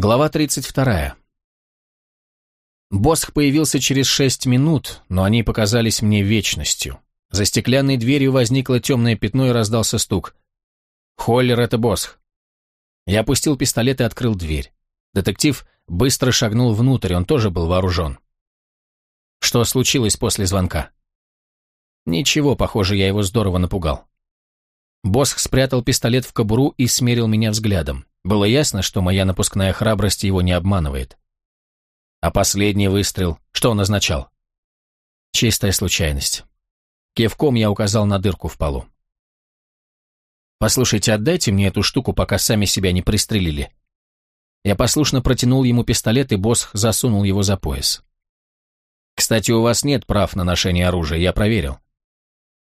Глава 32. Босх появился через шесть минут, но они показались мне вечностью. За стеклянной дверью возникло темное пятно и раздался стук. «Холлер, это Босх». Я опустил пистолет и открыл дверь. Детектив быстро шагнул внутрь, он тоже был вооружен. Что случилось после звонка? Ничего, похоже, я его здорово напугал. Босх спрятал пистолет в кобуру и смерил меня взглядом. Было ясно, что моя напускная храбрость его не обманывает. А последний выстрел, что он означал? Чистая случайность. Кивком я указал на дырку в полу. «Послушайте, отдайте мне эту штуку, пока сами себя не пристрелили». Я послушно протянул ему пистолет, и Босх засунул его за пояс. «Кстати, у вас нет прав на ношение оружия, я проверил.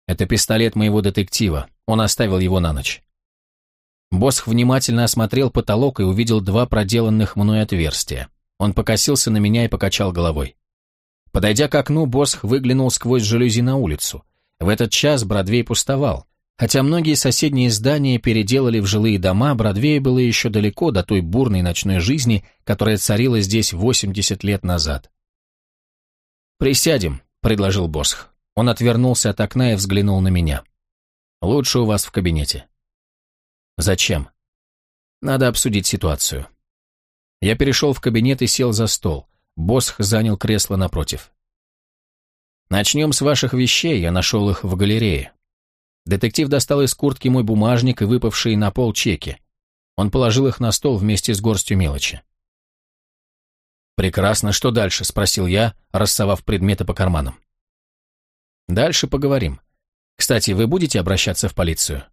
Это пистолет моего детектива, он оставил его на ночь. Босх внимательно осмотрел потолок и увидел два проделанных мной отверстия. Он покосился на меня и покачал головой. Подойдя к окну, Босх выглянул сквозь жалюзи на улицу. В этот час Бродвей пустовал. Хотя многие соседние здания переделали в жилые дома, Бродвею было еще далеко до той бурной ночной жизни, которая царила здесь 80 лет назад. «Присядем», — предложил Босх. Он отвернулся от окна и взглянул на меня. «Лучше у вас в кабинете». Зачем? Надо обсудить ситуацию. Я перешел в кабинет и сел за стол. Босх занял кресло напротив. Начнем с ваших вещей, я нашел их в галерее. Детектив достал из куртки мой бумажник и выпавшие на пол чеки. Он положил их на стол вместе с горстью мелочи. «Прекрасно, что дальше?» – спросил я, рассовав предметы по карманам. «Дальше поговорим. Кстати, вы будете обращаться в полицию?»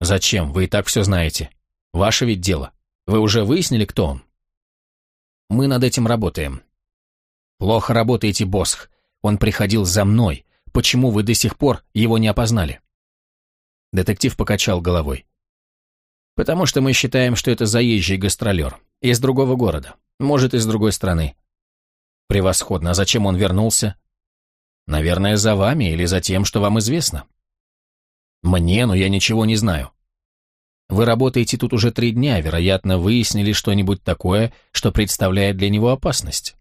«Зачем? Вы и так все знаете. Ваше ведь дело. Вы уже выяснили, кто он?» «Мы над этим работаем». «Плохо работаете, Босх. Он приходил за мной. Почему вы до сих пор его не опознали?» Детектив покачал головой. «Потому что мы считаем, что это заезжий гастролер. Из другого города. Может, из другой страны». «Превосходно. А зачем он вернулся?» «Наверное, за вами или за тем, что вам известно». Мне, но я ничего не знаю. Вы работаете тут уже три дня, вероятно, выяснили что-нибудь такое, что представляет для него опасность.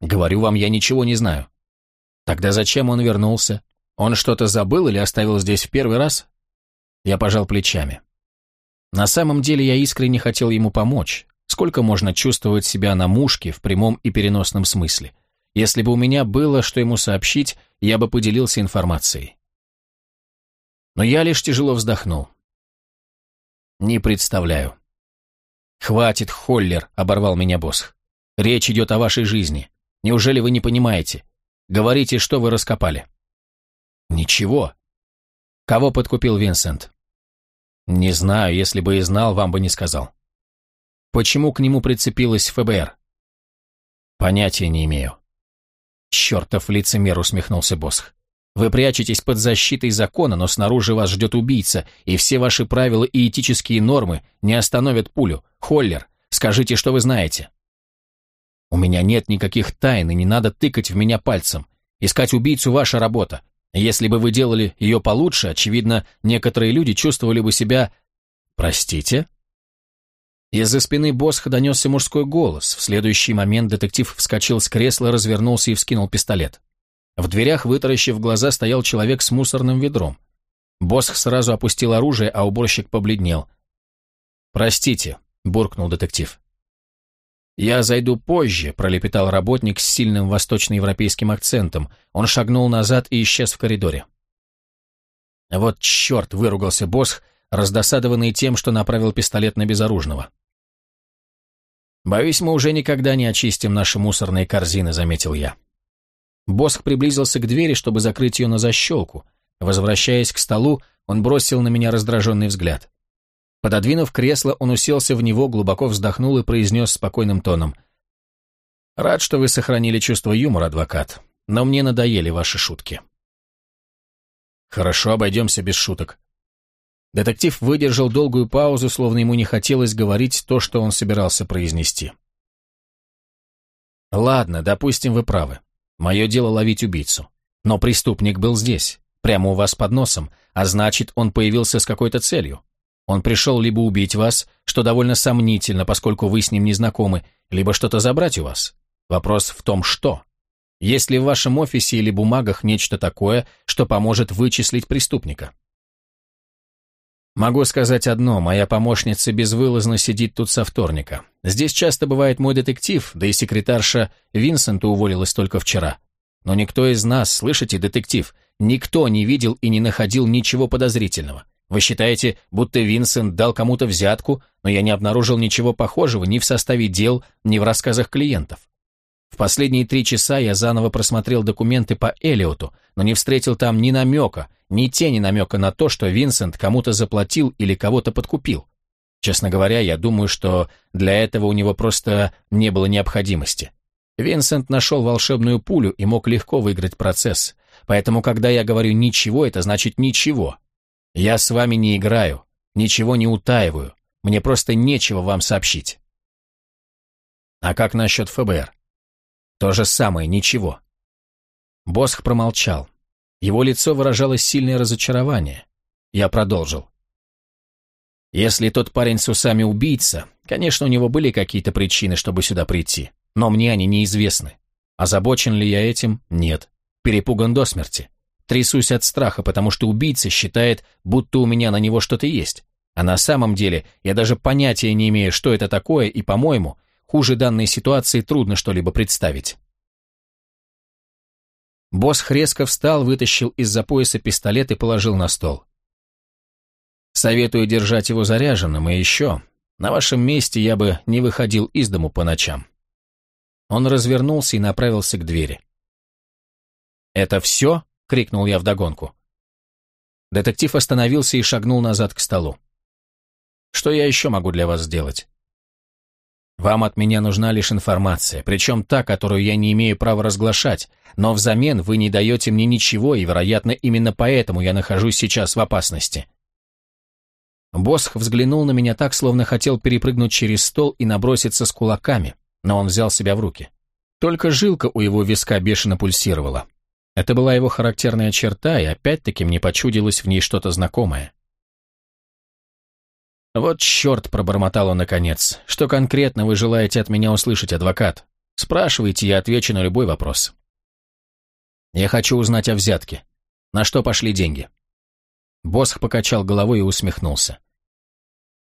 Говорю вам, я ничего не знаю. Тогда зачем он вернулся? Он что-то забыл или оставил здесь в первый раз? Я пожал плечами. На самом деле я искренне хотел ему помочь. Сколько можно чувствовать себя на мушке в прямом и переносном смысле? Если бы у меня было, что ему сообщить, я бы поделился информацией но я лишь тяжело вздохнул. Не представляю. «Хватит, Холлер», — оборвал меня босс. «Речь идет о вашей жизни. Неужели вы не понимаете? Говорите, что вы раскопали». «Ничего». «Кого подкупил Винсент?» «Не знаю, если бы и знал, вам бы не сказал». «Почему к нему прицепилась ФБР?» «Понятия не имею». «Чертов лицемер», — усмехнулся Босх. Вы прячетесь под защитой закона, но снаружи вас ждет убийца, и все ваши правила и этические нормы не остановят пулю. Холлер, скажите, что вы знаете. У меня нет никаких тайн, и не надо тыкать в меня пальцем. Искать убийцу – ваша работа. Если бы вы делали ее получше, очевидно, некоторые люди чувствовали бы себя... Простите? Из-за спины Босха донесся мужской голос. В следующий момент детектив вскочил с кресла, развернулся и вскинул пистолет. В дверях, вытаращив глаза, стоял человек с мусорным ведром. Босх сразу опустил оружие, а уборщик побледнел. «Простите», — буркнул детектив. «Я зайду позже», — пролепетал работник с сильным восточноевропейским акцентом. Он шагнул назад и исчез в коридоре. «Вот черт!» — выругался Босх, раздосадованный тем, что направил пистолет на безоружного. «Боюсь, мы уже никогда не очистим наши мусорные корзины», — заметил я. Босх приблизился к двери, чтобы закрыть ее на защелку. Возвращаясь к столу, он бросил на меня раздраженный взгляд. Пододвинув кресло, он уселся в него, глубоко вздохнул и произнес спокойным тоном. «Рад, что вы сохранили чувство юмора, адвокат, но мне надоели ваши шутки». «Хорошо, обойдемся без шуток». Детектив выдержал долгую паузу, словно ему не хотелось говорить то, что он собирался произнести. «Ладно, допустим, вы правы. Мое дело ловить убийцу. Но преступник был здесь, прямо у вас под носом, а значит, он появился с какой-то целью. Он пришел либо убить вас, что довольно сомнительно, поскольку вы с ним не знакомы, либо что-то забрать у вас. Вопрос в том, что. Есть ли в вашем офисе или бумагах нечто такое, что поможет вычислить преступника? Могу сказать одно, моя помощница безвылазно сидит тут со вторника. Здесь часто бывает мой детектив, да и секретарша Винсента уволилась только вчера. Но никто из нас, слышите, детектив, никто не видел и не находил ничего подозрительного. Вы считаете, будто Винсент дал кому-то взятку, но я не обнаружил ничего похожего ни в составе дел, ни в рассказах клиентов. Последние три часа я заново просмотрел документы по Элиоту, но не встретил там ни намека, ни тени намека на то, что Винсент кому-то заплатил или кого-то подкупил. Честно говоря, я думаю, что для этого у него просто не было необходимости. Винсент нашел волшебную пулю и мог легко выиграть процесс. Поэтому, когда я говорю «ничего», это значит «ничего». Я с вами не играю, ничего не утаиваю, мне просто нечего вам сообщить. А как насчет ФБР? То же самое, ничего. Босх промолчал. Его лицо выражало сильное разочарование. Я продолжил. Если тот парень с усами убийца, конечно, у него были какие-то причины, чтобы сюда прийти, но мне они неизвестны. Озабочен ли я этим? Нет. Перепуган до смерти. Трясусь от страха, потому что убийца считает, будто у меня на него что-то есть. А на самом деле я даже понятия не имею, что это такое, и, по-моему, хуже данной ситуации трудно что-либо представить. Босс резко встал, вытащил из-за пояса пистолет и положил на стол. Советую держать его заряженным, и еще, на вашем месте я бы не выходил из дому по ночам. Он развернулся и направился к двери. «Это все?» крикнул я вдогонку. Детектив остановился и шагнул назад к столу. «Что я еще могу для вас сделать?» «Вам от меня нужна лишь информация, причем та, которую я не имею права разглашать, но взамен вы не даете мне ничего, и, вероятно, именно поэтому я нахожусь сейчас в опасности». Босх взглянул на меня так, словно хотел перепрыгнуть через стол и наброситься с кулаками, но он взял себя в руки. Только жилка у его виска бешено пульсировала. Это была его характерная черта, и опять-таки мне почудилось в ней что-то знакомое. «Вот черт!» — пробормотал он наконец. «Что конкретно вы желаете от меня услышать, адвокат? Спрашивайте, я отвечу на любой вопрос». «Я хочу узнать о взятке. На что пошли деньги?» Босх покачал головой и усмехнулся.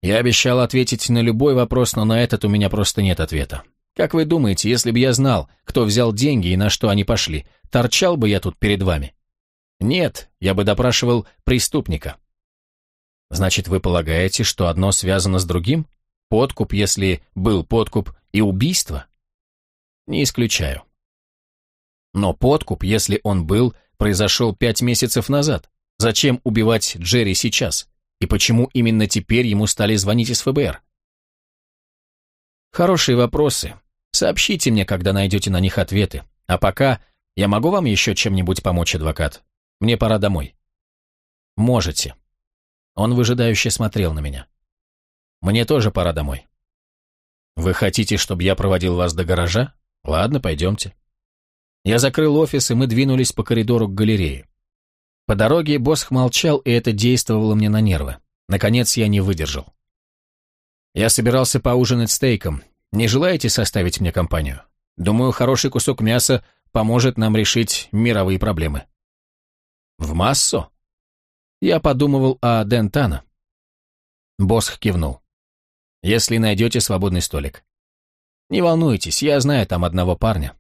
«Я обещал ответить на любой вопрос, но на этот у меня просто нет ответа. Как вы думаете, если бы я знал, кто взял деньги и на что они пошли, торчал бы я тут перед вами? Нет, я бы допрашивал преступника. Значит, вы полагаете, что одно связано с другим? Подкуп, если был подкуп, и убийство? Не исключаю. Но подкуп, если он был, произошел пять месяцев назад. Зачем убивать Джерри сейчас? И почему именно теперь ему стали звонить из ФБР? Хорошие вопросы, Сообщите мне, когда найдете на них ответы. А пока я могу вам еще чем-нибудь помочь, адвокат? Мне пора домой». «Можете». Он выжидающе смотрел на меня. «Мне тоже пора домой». «Вы хотите, чтобы я проводил вас до гаража? Ладно, пойдемте». Я закрыл офис, и мы двинулись по коридору к галерее. По дороге Босх молчал, и это действовало мне на нервы. Наконец я не выдержал. Я собирался поужинать стейком, не желаете составить мне компанию? Думаю, хороший кусок мяса поможет нам решить мировые проблемы. В массу? Я подумывал о Дентана. Босх кивнул. Если найдете свободный столик. Не волнуйтесь, я знаю там одного парня.